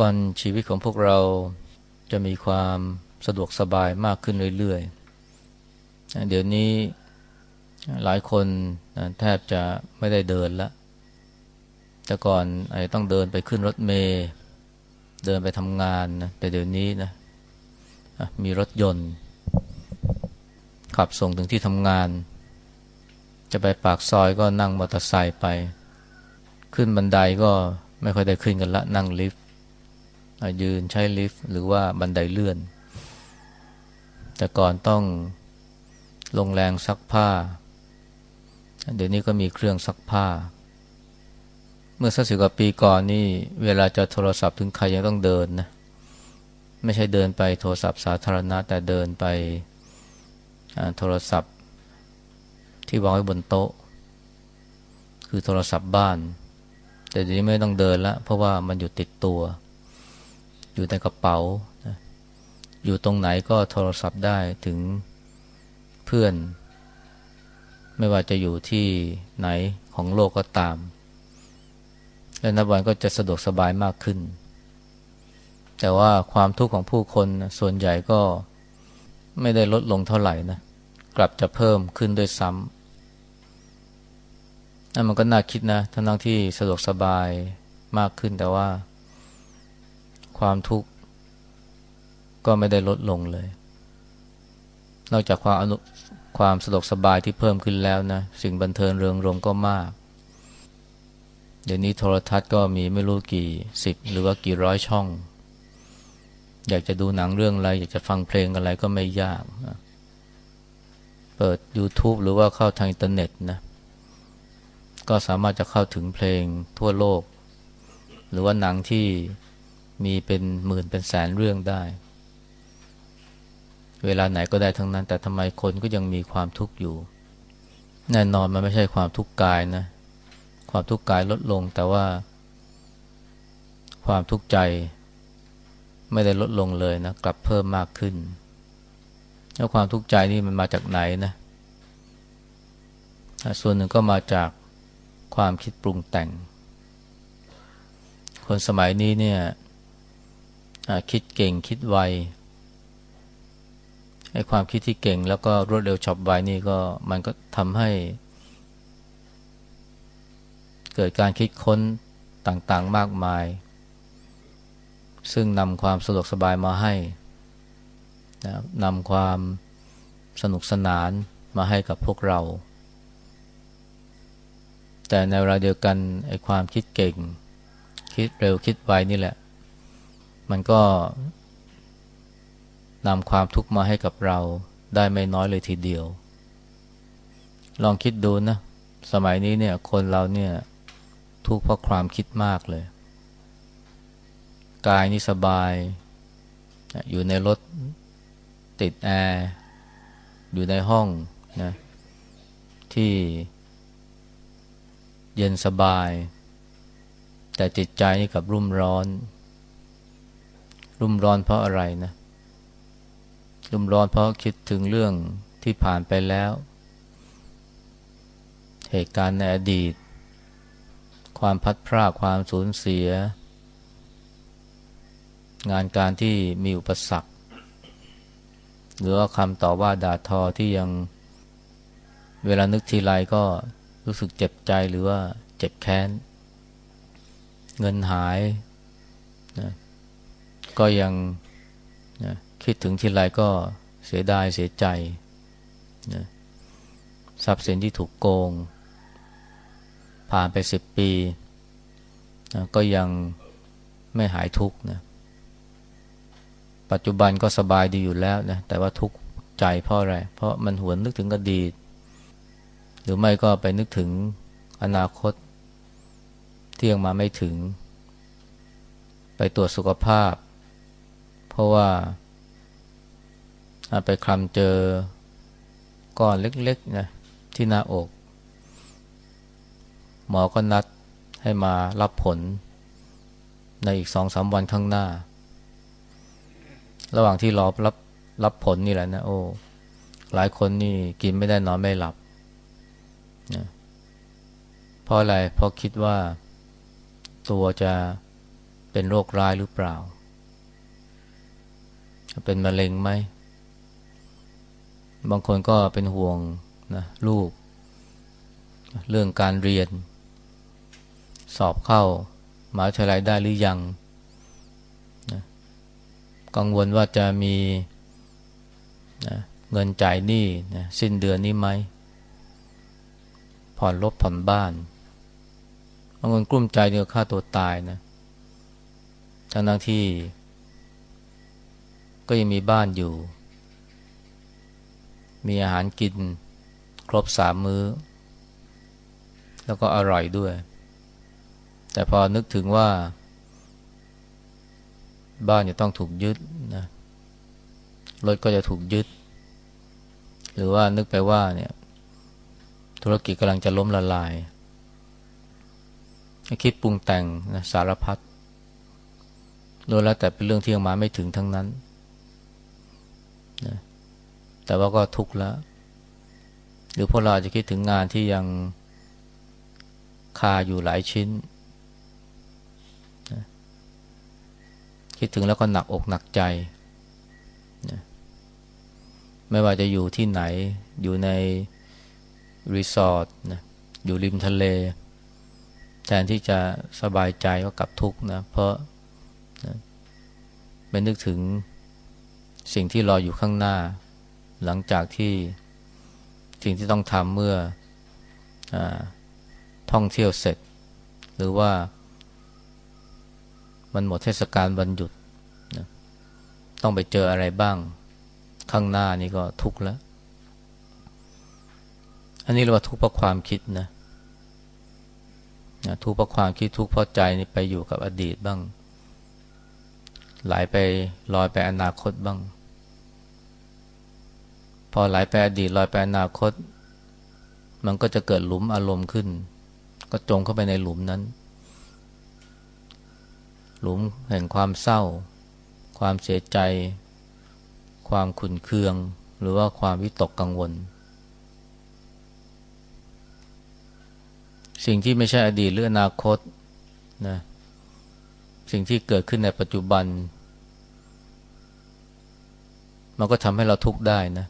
วันชีวิตของพวกเราจะมีความสะดวกสบายมากขึ้นเรื่อยๆ เดี๋ยวนี้หลายคนแทบจะไม่ได้เดินละ แต่ก่อนไอ้ต้องเดินไปขึ้นรถเมล์เดินไปทำงานนะ แต่เดี๋ยวนี้นะมีรถยนต์ ขับส่งถึงที่ทำงาน จะไปปากซอยก็นั่งมอเตอร์ไซค์ไป ขึ้นบันไดก็ไม่ค่อยได้ขึ้นกันละนั่งลิฟต์ ยืนใช้ลิฟต์หรือว่าบันไดเลื่อน แต่ก่อนต้องลงแรงซักผ้า เดี๋ยวนี้ก็มีเครื่องซักผ้า เมื่อสักสิบกว่าปีก่อนนี่เวลาจะโทรศัพท์ถึงใครยังต้องเดินนะไม่ใช่เดินไปโทรศัพท์สาธารณะ แต่เดินไปโทรศัพท์ที่วางไว้บนโต๊ะ คือโทรศัพท์บ้าน แต่เดี๋ยวนี้ไม่ต้องเดินละเพราะว่ามันอยู่ติดตัว อยู่ในกระเป๋า อยู่ตรงไหนก็โทรศัพท์ได้ถึงเพื่อน ไม่ว่าจะอยู่ที่ไหนของโลกก็ตาม และนับวันก็จะสะดวกสบายมากขึ้น แต่ว่าความทุกข์ของผู้คนส่วนใหญ่ก็ไม่ได้ลดลงเท่าไหร่นะกลับจะเพิ่มขึ้นด้วยซ้ำนั่นมันก็น่าคิดนะทั้งที่สะดวกสบายมากขึ้นแต่ว่า ความทุกข์ก็ไม่ได้ลดลงเลย นอกจากความอนุความสะดวกสบายที่เพิ่มขึ้นแล้วนะ สิ่งบันเทิงเริงรมก็มาก เดี๋ยวนี้โทรทัศน์ก็มีไม่รู้กี่สิบหรือว่ากี่ร้อยช่อง อยากจะดูหนังเรื่องอะไร อยากจะฟังเพลงอะไรก็ไม่ยากนะเปิด YouTube หรือว่าเข้าทางอินเทอร์เน็ตนะ ก็สามารถจะเข้าถึงเพลงทั่วโลก หรือว่าหนังที่ มีเป็นหมื่นเป็นแสนเรื่องได้ เวลาไหนก็ได้ทั้งนั้น แต่ทำไมคนก็ยังมีความทุกข์อยู่ แน่นอนมันไม่ใช่ความทุกข์กายนะ ความทุกข์กายลดลงแต่ว่า ความทุกข์ใจ ไม่ได้ลดลงเลยนะ กลับเพิ่มมากขึ้น แล้วความทุกข์ใจนี่มันมาจากไหนนะส่วนหนึ่งก็มาจากความคิดปรุงแต่ง คนสมัยนี้เนี่ย คิดเก่งคิดไวไอ้ความคิดที่เก่งแล้วก็รวดเร็วฉับไวนี่ก็มันก็ทำให้ เกิดการคิดค้นต่างๆมากมาย ซึ่งนำความสะดวกสบายมาให้นะนำความสนุกสนานมาให้กับพวกเรา แต่ในเวลาเดียวกันไอ้ความคิดเก่ง คิดเร็วคิดไวนี่แหละ มันก็นำความทุกข์มาให้กับเราได้ไม่น้อยเลยทีเดียว ลองคิดดูนะ สมัยนี้เนี่ยคนเราเนี่ยทุกข์เพราะความคิดมากเลย กายนี่สบาย อยู่ในรถติดแอร์อยู่ในห้องนะที่เย็นสบาย แต่จิตใจนี่กับรุ่มร้อน รุ่มร้อนเพราะอะไรนะ รุ่มร้อนเพราะคิดถึงเรื่องที่ผ่านไปแล้ว เหตุการณ์ในอดีต ความพัดพรากความสูญเสีย งานการที่มีอุปสรรคหรือว่าคำต่อว่าด่าทอที่ยังเวลานึกทีไรก็รู้สึกเจ็บใจหรือว่าเจ็บแค้น เงินหาย ก็ยังนะคิดถึงทีไรก็เสียดายเสียใจนะทรัพย์สินที่ถูกโกง ผ่านไปสิบปีนะก็ยังไม่หายทุกข์นะปัจจุบันก็สบายดีอยู่แล้วนะแต่ว่าทุกข์ใจเพราะอะไร เพราะมันหวนนึกถึงอดีต หรือไม่ก็ไปนึกถึงอนาคตที่ยังมาไม่ถึง ไปตรวจสุขภาพ ราะว่าไปคลำเจอก้อนเล็กๆนะที่หน้าอก หมอก็นัดให้มารับผลในอีกสองสามวันข้างหน้า ระหว่างที่รอรับรับผลนี่แหละนะโอ้หลายคนนี่กินไม่ได้นอนไม่หลับนะเพราะอะไรเพราะคิดว่าตัวจะเป็นโรคร้ายหรือเปล่า เป็นมะเร็งไหม บางคนก็เป็นห่วงนะลูก เรื่องการเรียน สอบเข้ามหาวิทยาลัยได้หรือยังนะกังวลว่าจะมีนะเงินจ่ายหนี้นะสิ้นเดือนนี้ไหม ผ่อนรถผ่อนบ้านบางคนกลุ้มใจเดียวฆ่าตัวตายนะทางทั้งที่ ก็ยังมีบ้านอยู่ มีอาหารกินครบสามมื้อ แล้วก็อร่อยด้วย แต่พอนึกถึงว่า บ้านจะต้องถูกยึดนะรถก็จะถูกยึด หรือว่านึกไปว่าเนี่ยธุรกิจกำลังจะล้มละลาย คิดปรุงแต่งนะสารพัดโดยแล้วแต่เป็นเรื่องที่ยังมาไม่ถึงทั้งนั้น นะแต่ว่าก็ทุกข์แล้ว หรือพวกเราจะคิดถึงงานที่ยังคาอยู่หลายชิ้นนะคิดถึงแล้วก็หนักอกหนักใจนะไม่ว่าจะอยู่ที่ไหน อยู่ในรีสอร์ทนะอยู่ริมทะเล แทนที่จะสบายใจก็กลับทุกข์นะ เพราะนะเป็นนึกถึง สิ่งที่รออยู่ข้างหน้า หลังจากที่สิ่งที่ต้องทำเมื่ออท่องเที่ยวเสร็จ หรือว่ามันหมดเทศกาลวันหยุดนะต้องไปเจออะไรบ้าง ข้างหน้านี่ก็ทุกข์แล้ว อันนี้เราว่าทุกข์เพราะความคิดนะนะทุกข์เพราะความคิดทุกข์เพราะใจนี่ไปอยู่กับอดีตบ้างไหลไปลอยไปอนาคตบ้าง อไหลไปอดีตลอยไปอนาคต มันก็จะเกิดหลุมอารมณ์ขึ้น ก็จมเข้าไปในหลุมนั้น หลุมแห่งความเศร้า ความเสียใจ ความขุนเคือง หรือว่าความวิตกกังวล สิ่งที่ไม่ใช่อดีตหรืออนาคตนะสิ่งที่เกิดขึ้นในปัจจุบัน มันก็ทำให้เราทุกข์ได้นะ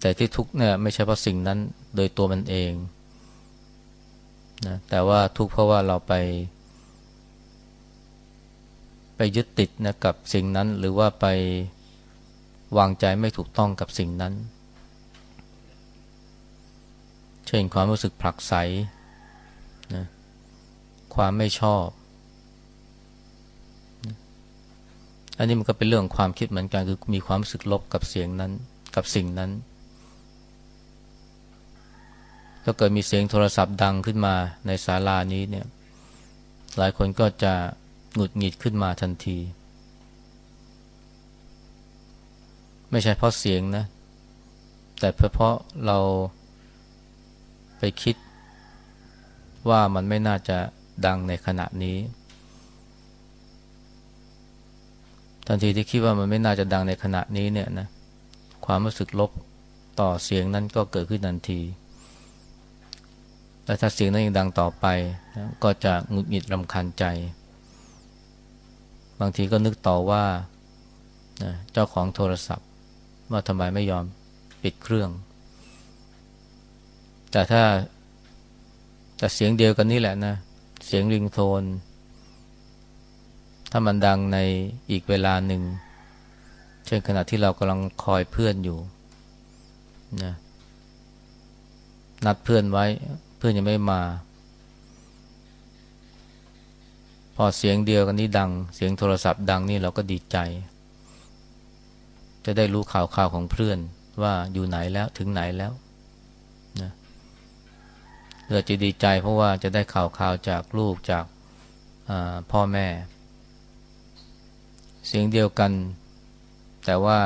แต่ที่ทุกเนี่ยไม่ใช่เพราะสิ่งนั้นโดยตัวมันเองนะแต่ว่าทุกเพราะว่าเราไป ไปยึดติดนะกับสิ่งนั้นหรือว่าไปวางใจไม่ถูกต้องกับสิ่งนั้น เช่นความรู้สึกผลักไสนะความไม่ชอบ อันนี้มันก็เป็นเรื่องความคิดเหมือนกันคือมีความรู้สึกลบกับเสียงนั้น กับสิ่งนั้น ถ้าเกิดมีเสียงโทรศัพท์ดังขึ้นมาในศาลานี้เนี่ย หลายคนก็จะหงุดหงิดขึ้นมาทันที ไม่ใช่เพราะเสียงนะ แต่เพราะเราไปคิดว่ามันไม่น่าจะดังในขณะนี้ ทันทีที่คิดว่ามันไม่น่าจะดังในขณะนี้เนี่ยนะ ความรู้สึกลบต่อเสียงนั้นก็เกิดขึ้นทันที และถ้าเสียงนั้นยังดังต่อไปนะก็จะหงุดหงิดรำคาญใจ บางทีก็นึกต่อว่านะเจ้าของโทรศัพท์ ว่าทำไมไม่ยอมปิดเครื่อง แต่ถ้าแต่เสียงเดียวกันนี่แหละนะ เสียงริงโทน ถ้ามันดังในอีกเวลาหนึ่ง เช่นขณะที่เรากำลังคอยเพื่อนอยู่นะนัดเพื่อนไว้ พื่อนยังไม่มา พอเสียงเดียวกันนี้ดัง เสียงโทรศัพท์ดังนี่เราก็ดีใจ จะได้รู้ข่าวข่าวของเพื่อนว่าอยู่ไหนแล้วถึงไหนแล้วเราจะดีใจเพราะว่าจะได้ข่าวข่าวจากลูกจากพ่อแม่ เสียงเดียวกัน แต่ว่า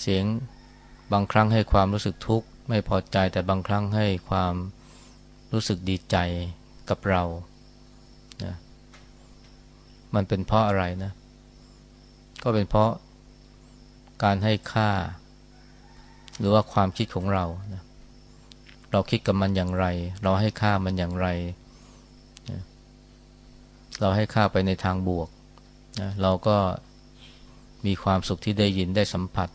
เสียงบางครั้งให้ความรู้สึกทุกข์ไม่พอใจแต่บางครั้งให้ความ รู้สึกดีใจกับเรานะมันเป็นเพราะอะไรนะ ก็เป็นเพราะการให้ค่า หรือว่าความคิดของเรานะเราคิดกับมันอย่างไร เราให้ค่ามันอย่างไรเราให้ค่าไปในทางบวกนะเราก็มีความสุขที่ได้ยินได้สัมผัส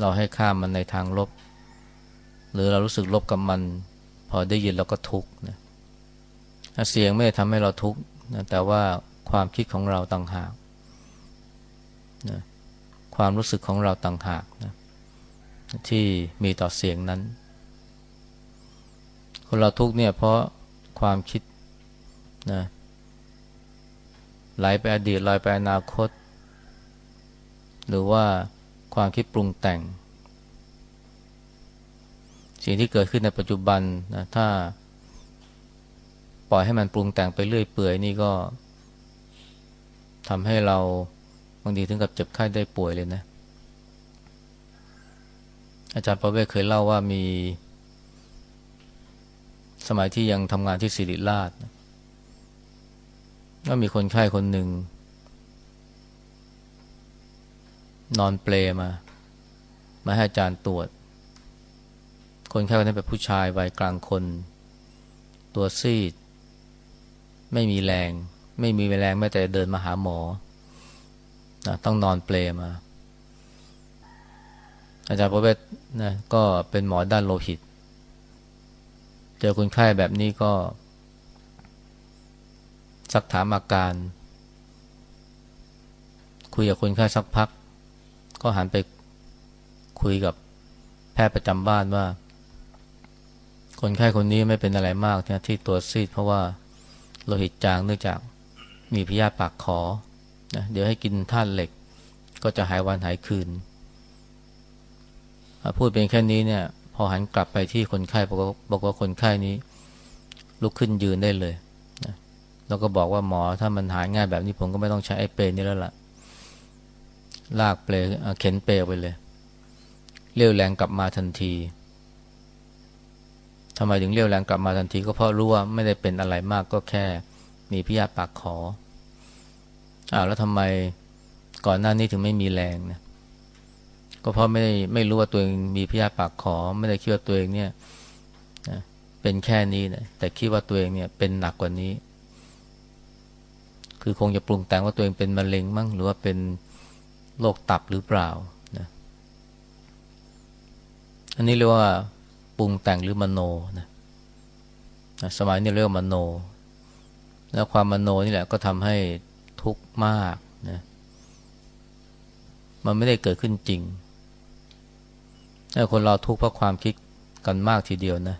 เราให้ค่ามันในทางลบ หรือเรารู้สึกลบกับมัน พอได้ยินเราก็ทุกข์นะเสียงไม่ได้ทำให้เราทุกข์นะแต่ว่าความคิดของเราต่างหากนะความรู้สึกของเราต่างหากนะที่มีต่อเสียงนั้น คนเราทุกข์เนี่ยเพราะความคิดนะไหลไปอดีตลอยไปอนาคต หรือว่าความคิดปรุงแต่ง สิ่งที่เกิดขึ้นในปัจจุบันนะถ้า ปล่อยให้มันปรุงแต่งไปเรื่อยเปื่อยนี่ก็ทำให้เราบางทีถึงกับเจ็บไข้ได้ป่วยเลยนะ อาจารย์ประเวศเคยเล่าว่ามี สมัยที่ยังทำงานที่ศิริราชก็มีคนไข้คนหนึ่ง นอนเปลมา มาให้อาจารย์ตรวจ คนไข้คนนั้นเป็นผู้ชายวัยกลางคน ตัวซีด ไม่มีแรง ไม่มีแรงแม้แต่เดินมาหาหมอนะต้องนอนเปลมา อาจารย์ประเวศนะก็เป็นหมอด้านโลหิต เจอคนไข้แบบนี้ก็ สักถามอาการ คุยกับคนไข้สักพัก ก็หันไปคุยกับแพทย์ประจำบ้านว่า คนไข้คนนี้ไม่เป็นอะไรมากนะที่ตัวซีดเพราะว่าโลหิตจางเนื่องจากมีพยาธิปากขอนะเดี๋ยวให้กินธาตุเหล็ก ก็จะหายวันหายคืน พูดเป็นแค่นี้เนี่ย พอหันกลับไปที่คนไข้บอกว่าบอกว่าคนไข้นี้ ลุกขึ้นยืนได้เลยนะแล้วก็บอกว่าหมอถ้ามันหายง่ายแบบนี้ผมก็ไม่ต้องใช้ไอ้เปรนี่แล้วละ่ะ ลากเปลเข็นเปลไปเลยเลี้ยวแรงกลับมาทันที ทำไมถึงเลี้ยวแรงกลับมาทันที ก็เพราะรู้ว่าไม่ได้เป็นอะไรมากก็แค่มีพิยาปากขออ้าวแล้วทำไมก่อนหน้านี้ถึงไม่มีแรงนะก็เพราะไม่ไม่รู้ว่าตัวเองมีพยาปากขอ ไม่ได้คิดว่าตัวเองเนี่ยเป็นแค่นี้นะแต่คิดว่าตัวเองเนี่ยเป็นหนักกว่านี้ คือคงจะปรุงแต่งว่าตัวเองเป็นมะเร็งมั้งหรือว่าเป็นโรคตับหรือเปล่านะอันนี้เรียกว่า รุงแต่งหรือมโนนะสมัยนี้เรียกว่ามโน แล้วความมโนนี่แหละก็ทำให้ทุกข์มากนะมันไม่ได้เกิดขึ้นจริงแต่คนเราทุกข์เพราะความคิดกันมากทีเดียวนะ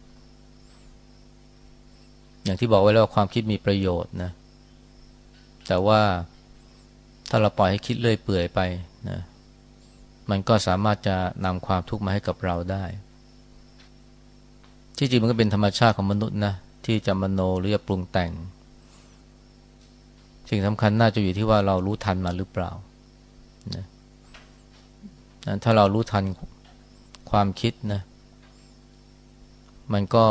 อย่างที่บอกไว้แล้วความคิดมีประโยชน์นะ แต่ว่าถ้าเราปล่อยให้คิดเลื่อยเปื่อยไปนะ มันก็สามารถจะนำความทุกข์มาให้กับเราได้ ที่จริงมันก็เป็นธรรมชาติของมนุษย์นะที่จะมโนหรือจะปรุงแต่ง สิ่งสำคัญน่าจะอยู่ที่ว่าเรารู้ทันมาหรือเปล่านะถ้าเรารู้ทันความคิดนะ มันก็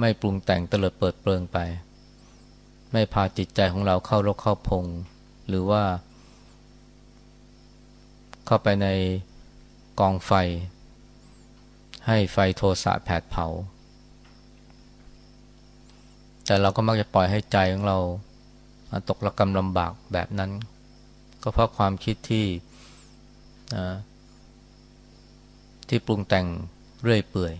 ไม่ปรุงแต่งเตลิดเปิดเปลืองไป ไม่พาจิตใจของเราเข้ารกเข้าพง หรือว่า เข้าไปในกองไฟ ให้ไฟโทสะแผดเผา แต่เราก็มักจะปล่อยให้ใจของเราตกระกำลำบากแบบนั้น ก็เพราะความคิดที่ที่ปรุงแต่งเรื่อยเปื่อย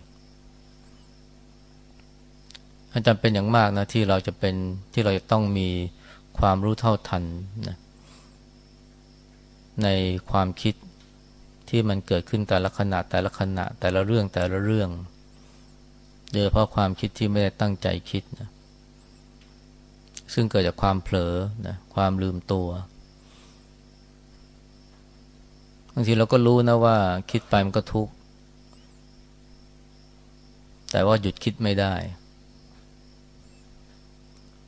อาจารย์เป็นอย่างมากนะที่เราจะเป็นที่เราจะต้องมีความรู้เท่าทันนะในความคิดที่มันเกิดขึ้นแต่ละขณะแต่ละขณะแต่ละเรื่องแต่ละเรื่องโดยเพราะความคิดที่ไม่ได้ตั้งใจคิดนะ ซึ่งเกิดจากความเผลอนะความลืมตัวบางทีเราก็รู้นะว่าคิดไปมันก็ทุกข์แต่ว่าหยุดคิดไม่ได้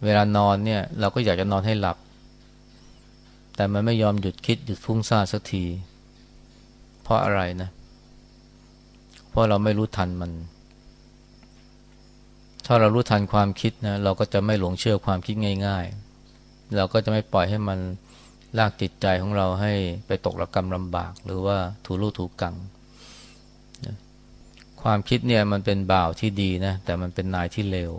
เวลานอนเนี่ย เราก็อยากจะนอนให้หลับ แต่มันไม่ยอมหยุดคิดหยุดฟุ้งซ่านสักที เพราะอะไรนะ เพราะเราไม่รู้ทันมัน ถ้าเรารู้ทันความคิดนะเราก็จะไม่หลงเชื่อความคิดง่าย ๆ เราก็จะไม่ปล่อยให้มันลากจิตใจของเราให้ไปตกระกรรมลำบาก หรือว่าถูรูถูกกังนะความคิดเนี่ยมันเป็นบ่าวที่ดีนะแต่มันเป็นนายที่เลว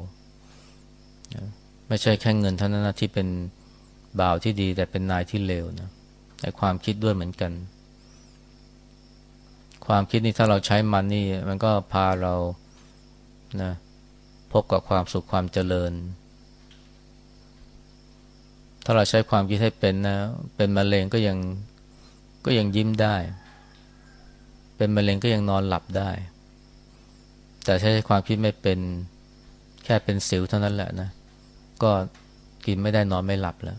นะไม่ใช่แค่เงินเท่านั้นนะที่เป็นบ่าวที่ดี แต่เป็นนายที่เลวนะแต่ความคิดด้วยเหมือนกัน ความคิดนี่ถ้าเราใช้มันนี่ มันก็พาเรานะ บกับความสุขความเจริญ ถ้าเราใช้ความคิดให้เป็นนะ เป็นมะเร็งก็ยังก็ยังยิ้มได้ เป็นมะเร็งก็ยังนอนหลับได้ แต่ใช้ความคิดไม่เป็นแค่เป็นสิวเท่านั้นแหละนะ ก็กินไม่ได้นอนไม่หลับแล้ว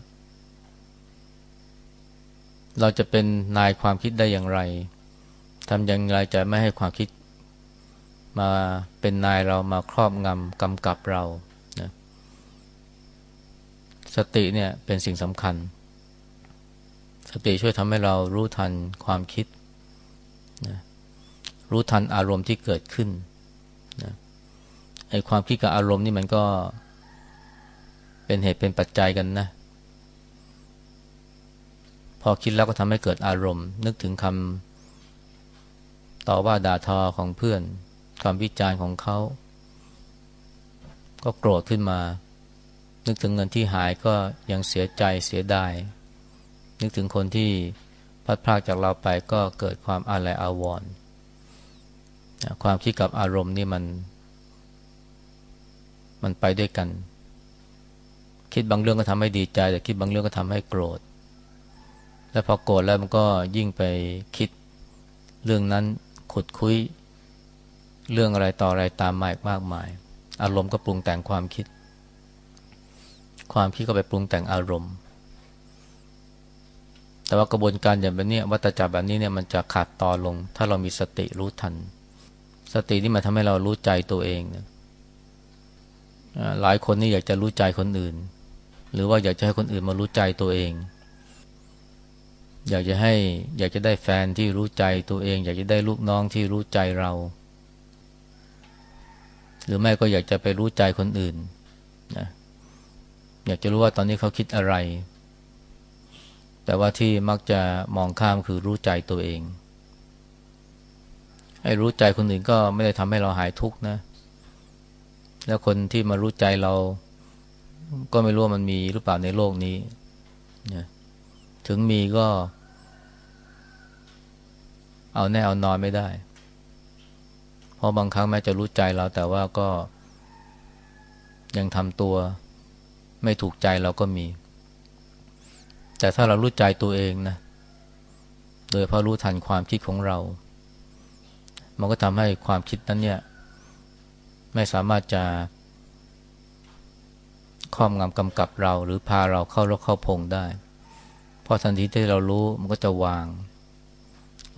เราจะเป็นนายความคิดได้อย่างไรทำอย่างไรจะไม่ให้ความคิด มาเป็นนายเรามาครอบงำกำกับเรานะสติเนี่ยเป็นสิ่งสำคัญ สติช่วยทำให้เรารู้ทันความคิดนะรู้ทันอารมณ์ที่เกิดขึ้นนะไอ้ความคิดกับอารมณ์นี่มันก็เป็นเหตุเป็นปัจจัยกันนะ พอคิดแล้วก็ทำให้เกิดอารมณ์ นึกถึงคำต่อว่าด่าทอของเพื่อน คำวิจารณ์ของเขา ก็โกรธขึ้นมา นึกถึงเงินที่หายก็ยังเสียใจเสียดาย นึกถึงคนที่พัดพลากจากเราไปก็เกิดความอาลัยอาวรณ์ความคิดกับอารมณ์นี่มัน มันไปด้วยกัน คิดบางเรื่องก็ทำให้ดีใจ แต่คิดบางเรื่องก็ทำให้โกรธ และพอโกรธแล้วมันก็ยิ่งไปคิดเรื่องนั้นขุดคุย เรื่องอะไรต่ออะไรตามมาอีกมากมาย อารมณ์ก็ปรุงแต่งความคิด ความคิดก็ไปปรุงแต่งอารมณ์ แต่ว่ากระบวนการอย่างแบบนี้วัตจักรแบบนี้เนี่ยมันจะขาดตอนลง ถ้าเรามีสติรู้ทัน สตินี่มันทำให้เรารู้ใจตัวเองเหลายคนนี่อยากจะรู้ใจคนอื่น หรือว่าอยากจะให้คนอื่นมารู้ใจตัวเอง อยากจะให้อยากจะได้แฟนที่รู้ใจตัวเอง อยากจะได้ลูกน้องที่รู้ใจเรา หรือไม่ก็อยากจะไปรู้ใจคนอื่นนะอยากจะรู้ว่าตอนนี้เขาคิดอะไร แต่ว่าที่มักจะมองข้ามคือรู้ใจตัวเองให้รู้ใจคนอื่นก็ไม่ได้ทำให้เราหายทุกข์นะ แล้วคนที่มารู้ใจเรา ก็ไม่รู้ว่ามันมีหรือเปล่าในโลกนี้นะถึงมีก็ เอาแน่เอานอนไม่ได้ ราะบางครั้งแม้จะรู้ใจเราแต่ว่าก็ ยังทำตัว ไม่ถูกใจเราก็มี แต่ถ้าเรารู้ใจตัวเองนะ โดยเพราะรู้ทันความคิดของเรา มันก็ทำให้ความคิดนั้นเนี่ย ไม่สามารถจะครอบงำกำกับเรา หรือพาเราเข้ารกเข้าพงได้ เพราะทันทีที่เรารู้มันก็จะวาง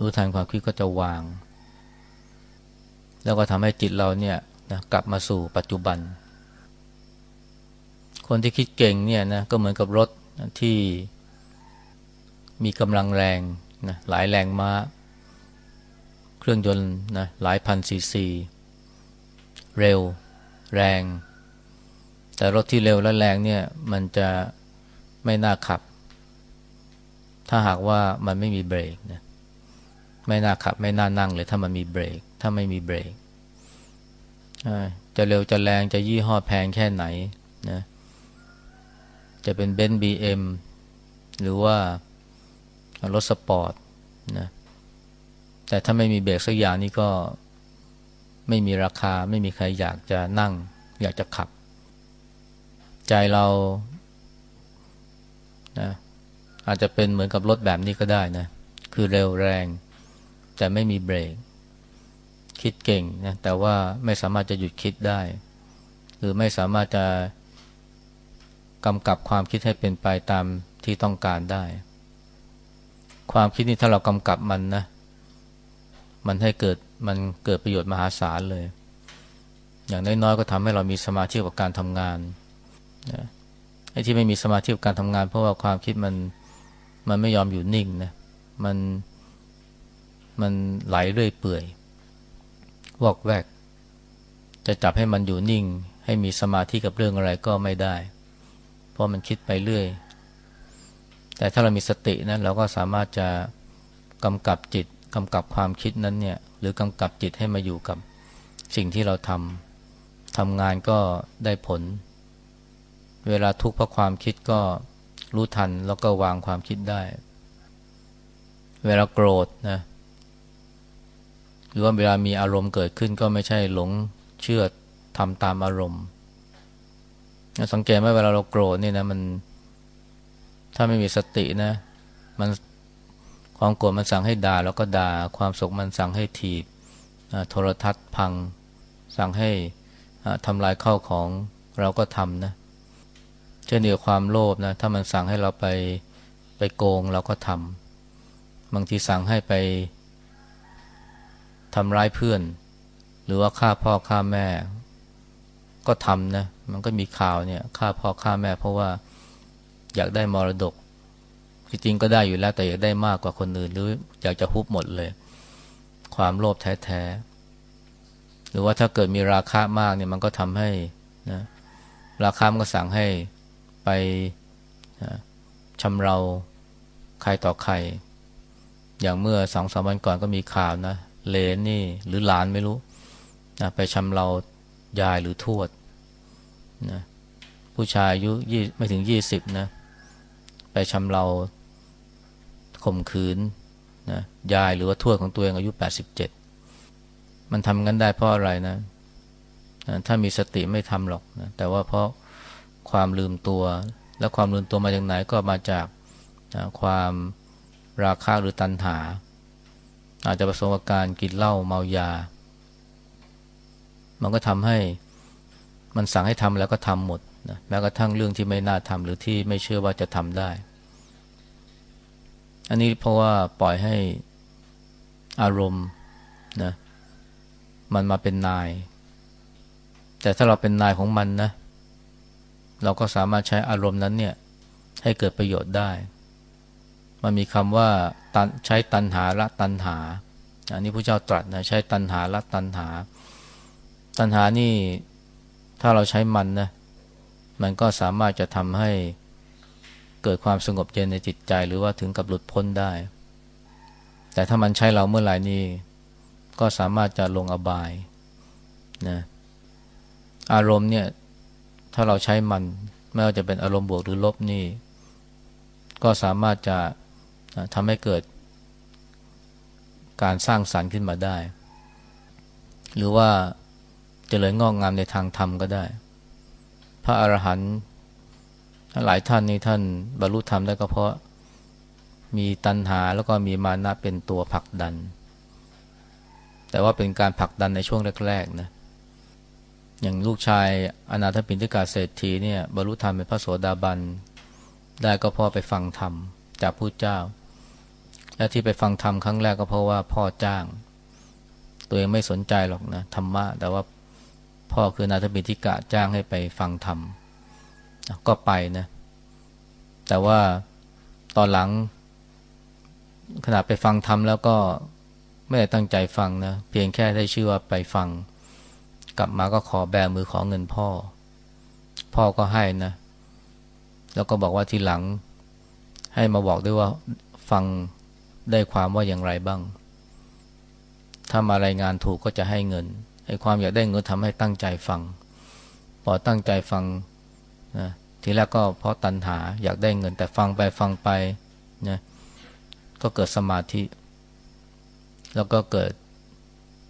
รู้ทันความคิดก็จะวาง แล้วก็ทำให้จิตเราเนี่ยนะกลับมาสู่ปัจจุบัน คนที่คิดเก่งเนี่ยนะก็เหมือนกับรถที่มีกำลังแรงนะหลายแรงม้า เครื่องยนต์นะหลายพันซีซี เร็ว แรง แต่รถที่เร็วและแรงเนี่ยมันจะไม่น่าขับ ถ้าหากว่ามันไม่มีเบรกนะ ไม่น่าขับ ไม่น่านั่งเลยถ้ามันมีเบรก ถ้าไม่มีเบรกจะเร็วจะแรงจะยี่ห้อแพงแค่ไหนนะจะเป็นเบนซ์บีเอ็มหรือว่ารถสปอร์ตนะแต่ถ้าไม่มีเบรกสักอย่างนี่ก็ไม่มีราคาไม่มีใครอยากจะนั่ง อยากจะขับ ใจเรานะอาจจะเป็นเหมือนกับรถแบบนี้ก็ได้นะ คือเร็วแรง แต่ไม่มีเบรก คิดเก่งนะแต่ว่าไม่สามารถจะหยุดคิดได้ หรือไม่สามารถจะกำกับความคิดให้เป็นไปตามที่ต้องการได้ ความคิดนี้ถ้าเรากำกับมันนะ มันให้เกิดมันเกิดประโยชน์มหาศาลเลย อย่างน้อยๆก็ทำให้เรามีสมาธิกับการทำงานนะไอ้ที่ไม่มีสมาธิกับการทำงาน เพราะว่าความคิดมันมันไม่ยอมอยู่นิ่งนะมัน มันไหลเรื่อยเปื่อย วอกแวก จะจับให้มันอยู่นิ่ง ให้มีสมาธิกับเรื่องอะไรก็ไม่ได้ เพราะมันคิดไปเรื่อย แต่ถ้าเรามีสตินะเราก็สามารถจะกำกับจิตกำกับความคิดนั้นเนี่ย หรือกำกับจิตให้มาอยู่กับสิ่งที่เราทำทำงานก็ได้ผล เวเวลาทุกข์เพราะความคิดก็รู้ทันแล้วก็วางความคิดได้ เวลาโกรธนะ หรือว่าเวลามีอารมณ์เกิดขึ้นก็ไม่ใช่หลงเชื่อทำตามอารมณ์ สังเกตไหมเวลาเราโกรธนี่นะมันถ้าไม่มีสตินะ มันความโกรธมันสั่งให้ด่าแล้วก็ด่าความสุขมันสั่งให้ถีบโทรทัศน์พัง สั่งให้ทำลายเข้าของเราก็ทำนะเช่นเดียวความโลภนะถ้ามันสั่งให้เราไปไปโกงเราก็ทำบางทีสั่งให้ไป ทำร้ายเพื่อน หรือว่าฆ่าพ่อฆ่าแม่ ก็ทำนะมันก็มีข่าวเนี่ยฆ่าพ่อฆ่าแม่ เพราะว่าอยากได้มรดกจริงๆก็ได้อยู่แล้วแต่อยากได้มากกว่าคนอื่น หรืออยากจะฮุบหมดเลย ความโลภแท้ๆหรือว่าถ้าเกิดมีราคามากเนี่ยมันก็ทำให้นะราคามันก็สั่งให้ไปชำเราใครต่อใคร อย่างเมื่อสองสามวันก่อนก็มีข่าวนะ เลนนี่ หรือหลานไม่รู้นะไปชำเรายายหรือทวดนะผู้ชายอายุยี่ไม่ถึงยี่สิบนะ ไปชำเราข่มขืนนะยายหรือว่าทวดของตัวเองอายุแปดสิบเจ็ดมันทำกันได้เพราะอะไรนะถ้ามีสติไม่ทำหรอกนะแต่ว่าเพราะความลืมตัว และความลืมตัวมาจากไหนก็มาจากนะความราคะหรือตัณหา อาจจะประสบกับการกินเหล้าเมายา มันก็ทำให้มันสั่งให้ทำแล้วก็ทำหมดนะแม้กระทั่งเรื่องที่ไม่น่าทำหรือที่ไม่เชื่อว่าจะทำได้ อันนี้เพราะว่าปล่อยให้อารมณ์นะมันมาเป็นนาย แต่ถ้าเราเป็นนายของมันนะ เราก็สามารถใช้อารมณ์นั้นเนี่ยให้เกิดประโยชน์ได้ มันมีคำว่า ใช้ตันหาละตันหา อันนี้พระเจ้าตรัสนะใช้ตันหาละตันหา ตันหานี่ถ้าเราใช้มันนะมันก็สามารถจะทำให้เกิดความสงบเย็นในจิตใจ หรือว่าถึงกับหลุดพ้นได้ แต่ถ้ามันใช้เราเมื่อไหร่นี่ก็สามารถจะลงอบายนะอารมณ์เนี่ยถ้าเราใช้มัน ไม่ว่าจะเป็นอารมณ์บวกหรือลบนี่ ก็สามารถจะ ทำให้เกิดการสร้างสารรค์ขึ้นมาได้ หรือว่าจเจริญงอกงามในทางธรรมก็ได้ พระอรหันต์หลายท่านนี่ท่านบรรลุธรรมได้ก็เพราะมีตัณหาแล้วก็มีมานะเป็นตัวผลักดัน แต่ว่าเป็นการผลักดันในช่วงแรกๆนะ อย่างลูกชายอนาถปิณฑิกาเศรษฐีเนี่ยบรรลุธรรมเป็นพระโสดาบันได้ก็เพราะไปฟังธรรมจากผู้เจ้า และที่ไปฟังธรรมครั้งแรกก็เพราะว่าพ่อจ้าง ตัวเองไม่สนใจหรอกนะธรรมะ แต่ว่าพ่อคือนาถปิณฑิกะจ้างให้ไปฟังธรรม ก็ไปนะ แต่ว่าตอนหลังขณะไปฟังธรรมแล้วก็ไม่ได้ตั้งใจฟังนะ เพียงแค่ได้ชื่อว่าไปฟัง กลับมาก็ขอแบมือขอเงินพ่อ พ่อก็ให้นะ แล้วก็บอกว่าทีหลังให้มาบอกด้วยว่าฟัง ได้ความว่าอย่างไรบ้าง ถ้ามารายงานถูกก็จะให้เงินไอ้ความอยากได้เงินทำให้ตั้งใจฟัง พอตั้งใจฟังนะทีแรกก็เพราะตัณหาอยากได้เงินแต่ฟังไปฟังไปนะก็เกิดสมาธิ แล้วก็เกิด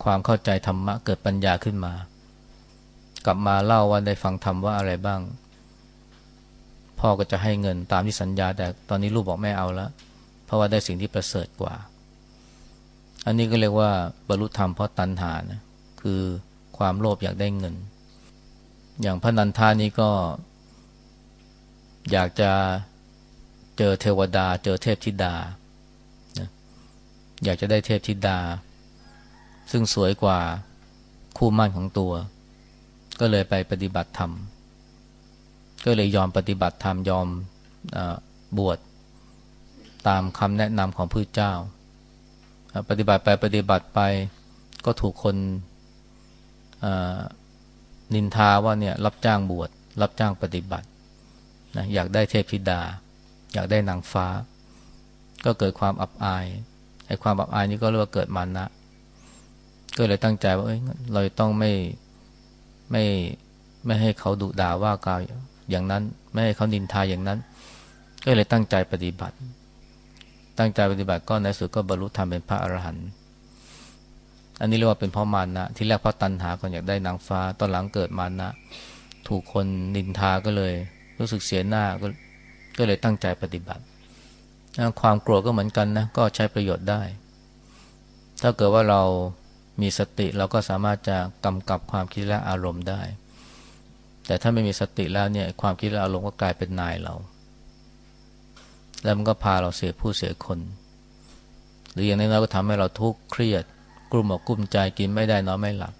ความเข้าใจธรรมะ เกิดปัญญาขึ้นมา กลับมาเล่าว่าได้ฟังธรรมว่าอะไรบ้าง พ่อก็จะให้เงินตามที่สัญญาแต่ตอนนี้ลูกบอกไม่เอาแล้ว เพราะว่าได้สิ่งที่ประเสริฐกว่า อันนี้ก็เรียกว่าบรรลุธรรมเพราะตัณหานะคือความโลภอยากได้เงิน อย่างพระนันทานี้ก็ อยากจะเจอเทวดา เจอเทพธิดา อยากจะได้เทพธิดา ซึ่งสวยกว่าคู่มั่นของตัว ก็เลยไปปฏิบัติธรรม ก็เลยยอมปฏิบัติธรรมยอมอบวช ตามคำแนะนำของพระเจ้า ปฏิบัติไปปฏิบัติไปก็ถูกคนนินทาว่าเนี่ยรับจ้างบวชรับจ้างปฏิบัตินะอยากได้เทพธิดา อยากได้นางฟ้า ก็เกิดความอับอายไอ้ความอับอายนี้ก็เรียกว่าเกิดมานะ ก็เลยตั้งใจว่าเอ้ยเราต้องไม่ไม่ไม่ให้เขาดุด่าว่ากล่าวอย่างนั้น ไม่ให้เขานินทาอย่างนั้น ก็เลยตั้งใจปฏิบัติ ตั้งใจปฏิบัติก็ในสุดก็บรรลุธรรมเป็นพระอรหันต์อันนี้เรียกว่าเป็นเพราะมานะ ที่แรกเพราะตัณหาก่อนอยากได้นางฟ้า ตอนหลังเกิดมานะ ถูกคนนินทาก็เลย รู้สึกเสียหน้าก็ก็เลยตั้งใจปฏิบัติ ความกลัวก็เหมือนกันนะ ก็ใช้ประโยชน์ได้ ถ้าเกิดว่าเรามีสติเราก็สามารถจะกำกับความคิดและอารมณ์ได้ แต่ถ้าไม่มีสติแล้วเนี่ยความคิดและอารมณ์ก็กลายเป็นนายเรา แล้วมันก็พาเราเสียผู้เสียคน หรืออย่างน้อยก็ทำให้เราทุกข์เครียด กลุ่มอกกลุ่มใจกินไม่ได้นอนไม่หลับ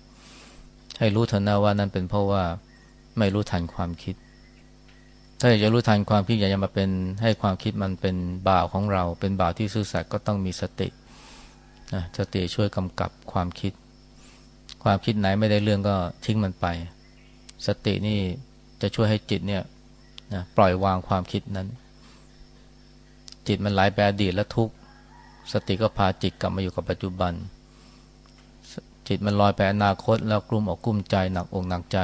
ให้รู้เถอะนะว่านั่นเป็นเพราะว่าไม่รู้ทันความคิด ถ้าอยากจะรู้ทันความคิดอยากจะมาเป็น ให้ความคิดมันเป็นบ่าวของเรา เป็นบ่าวที่ซื่อสัตย์ก็ต้องมีสตินะสติช่วยกำกับความคิด ความคิดไหนไม่ได้เรื่องก็ทิ้งมันไป สตินี่จะช่วยให้จิตเนี่ยนะปล่อยวางความคิดนั้น จิตมันไหลไปอดีตและทุกสติก็พาจิตกลับมาอยู่กับปัจจุบัน จิตมันลอยไปอนาคตแล้วกลุ้มอกกลุ้มใจหนักอกหนักใจ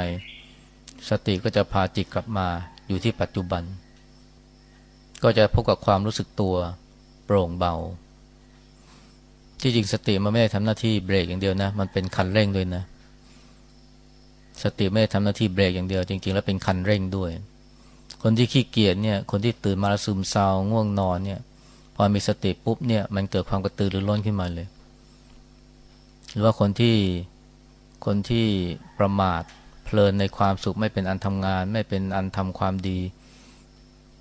สติก็จะพาจิตกลับมาอยู่ที่ปัจจุบัน ก็จะพบกับความรู้สึกตัวโปร่งเบา ที่จริงสติมันไม่ได้ทำหน้าที่เบรกอย่างเดียวนะ มันเป็นคันเร่งด้วยนะ สติไม่ได้ทำหน้าที่เบรกอย่างเดียว จริง ๆ แล้วเป็นคันเร่งด้วย คนที่ขี้เกียจเนี่ยคนที่ตื่นมาแล้วซึมเศร้าง่วงนอนเนี่ยพอมีสติปุ๊บเนี่ยมันเกิดความกระตือรือร้นขึ้นมาเลย หรือว่าคนที่คนที่ประมาทเพลินในความสุขไม่เป็นอันทำงาน ไม่เป็นอันทำความดี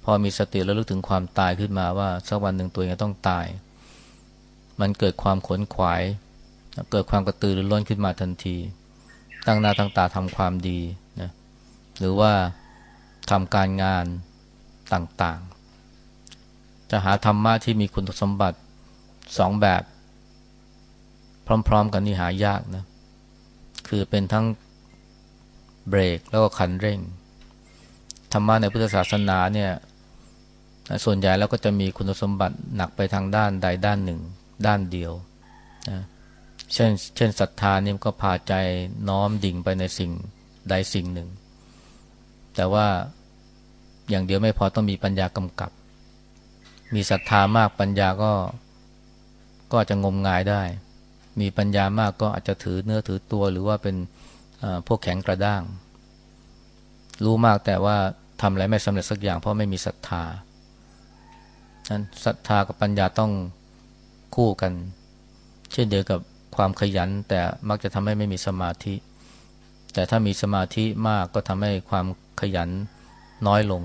พอมีสติแล้วลึกถึงความตายขึ้นมาว่าสักวันหนึ่งตัวเองต้องตาย มันเกิดความขนขวาย เกิดความกระตือรือร้นขึ้นมาทันที ตั้งหน้าตั้งตาทำความดีนะหรือว่า ทำการงานต่างๆ จะหาธรรมะที่มีคุณสมบัติสองแบบ พร้อม ๆ กันนี่หายากนะ คือเป็นทั้งเบรกแล้วก็คันเร่ง ธรรมะในพุทธศาสนาเนี่ย ส่วนใหญ่แล้วก็จะมีคุณสมบัติหนักไปทางด้านใดด้านหนึ่ง ด้านเดียวนะเช่นเช่นศรัทธานี่ก็พาใจน้อมดิ่งไปในสิ่งใดสิ่งหนึ่ง แต่ว่าอย่างเดียวไม่พอต้องมีปัญญากำกับ มีศรัทธามากปัญญาก็ก็จะงมงายได้ มีปัญญามากก็อาจจะถือเนื้อถือตัวหรือว่าเป็นพวกแข็งกระด้าง รู้มากแต่ว่าทำอะไรไม่สำเร็จสักอย่างเพราะไม่มีศรัทธานั้นศรัทธากับปัญญาต้องคู่กัน เช่นเดียวกับความขยัน แต่มักจะทำให้ไม่มีสมาธิ แต่ถ้ามีสมาธิมากก็ทำให้ความ ขยันน้อยลง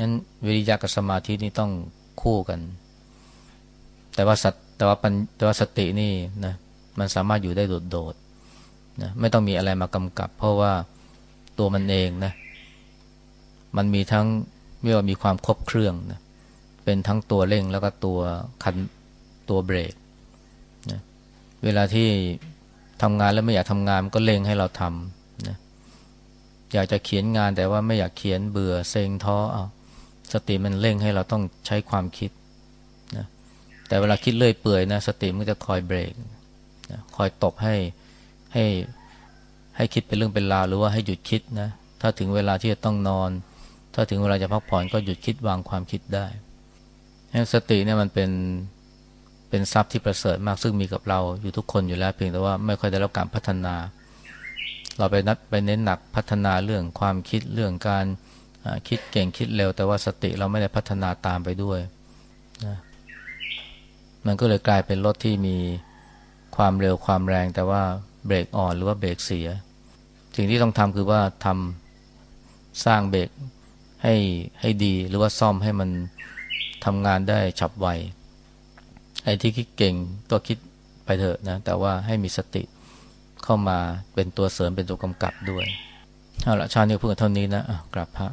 นั้นวิริยะกับสมาธินี่ต้องคู่กัน แต่ว่าสัตแต่ว่าปัญแต่ว่าสตินี่นะมันสามารถอยู่ได้โดดๆนะไม่ต้องมีอะไรมากำกับ เพราะว่าตัวมันเองนะมันมีทั้งไม่ว่ามีความครบเครื่องนะเป็นทั้งตัวเร่งแล้วก็ตัวคันตัวเบรกนะเวลาที่ทำงานแล้วไม่อยากทำงานมันก็เร่งให้เราทำ อยากจะเขียนงานแต่ว่าไม่อยากเขียนเบื่อเซ็งท้อเอาสติมันเร่งให้เราต้องใช้ความคิดนะแต่เวลาคิดเลื่อยเปื่อยนะสติมันจะคอยเบรกคอยตบให้ให้ให้คิดเป็นเรื่องเป็นราวหรือว่าให้หยุดคิดนะถ้าถึงเวลาที่จะต้องนอน ถ้าถึงเวลาจะพักผ่อนก็หยุดคิดวางความคิดได้สติเนี่ยมันเป็นเป็นทรัพย์ที่ประเสริฐมากซึ่งมีกับเราอยู่ทุกคนอยู่แล้วเพียงแต่ว่าไม่ค่อยได้รับการพัฒนา เราไปนัดไปเน้นหนักพัฒนาเรื่องความคิดเรื่องการคิดเก่งคิดเร็ว แต่ว่าสติเราไม่ได้พัฒนาตามไปด้วยนะมันก็เลยกลายเป็นรถที่มีความเร็วความแรง แต่ว่าเบรกอ่อนหรือว่าเบรกเสีย สิ่งที่ต้องทำคือว่าทำสร้างเบรกให้ให้ดีหรือว่าซ่อมให้มันทำงานได้ฉับไวไอ้ที่คิดเก่งก็คิดไปเถอะนะแต่ว่าให้มีสติ เข้ามาเป็นตัวเสริมเป็นตัวกำกับด้วย เอาละชาตินี้เพื่อเท่านี้นะะกลับพระ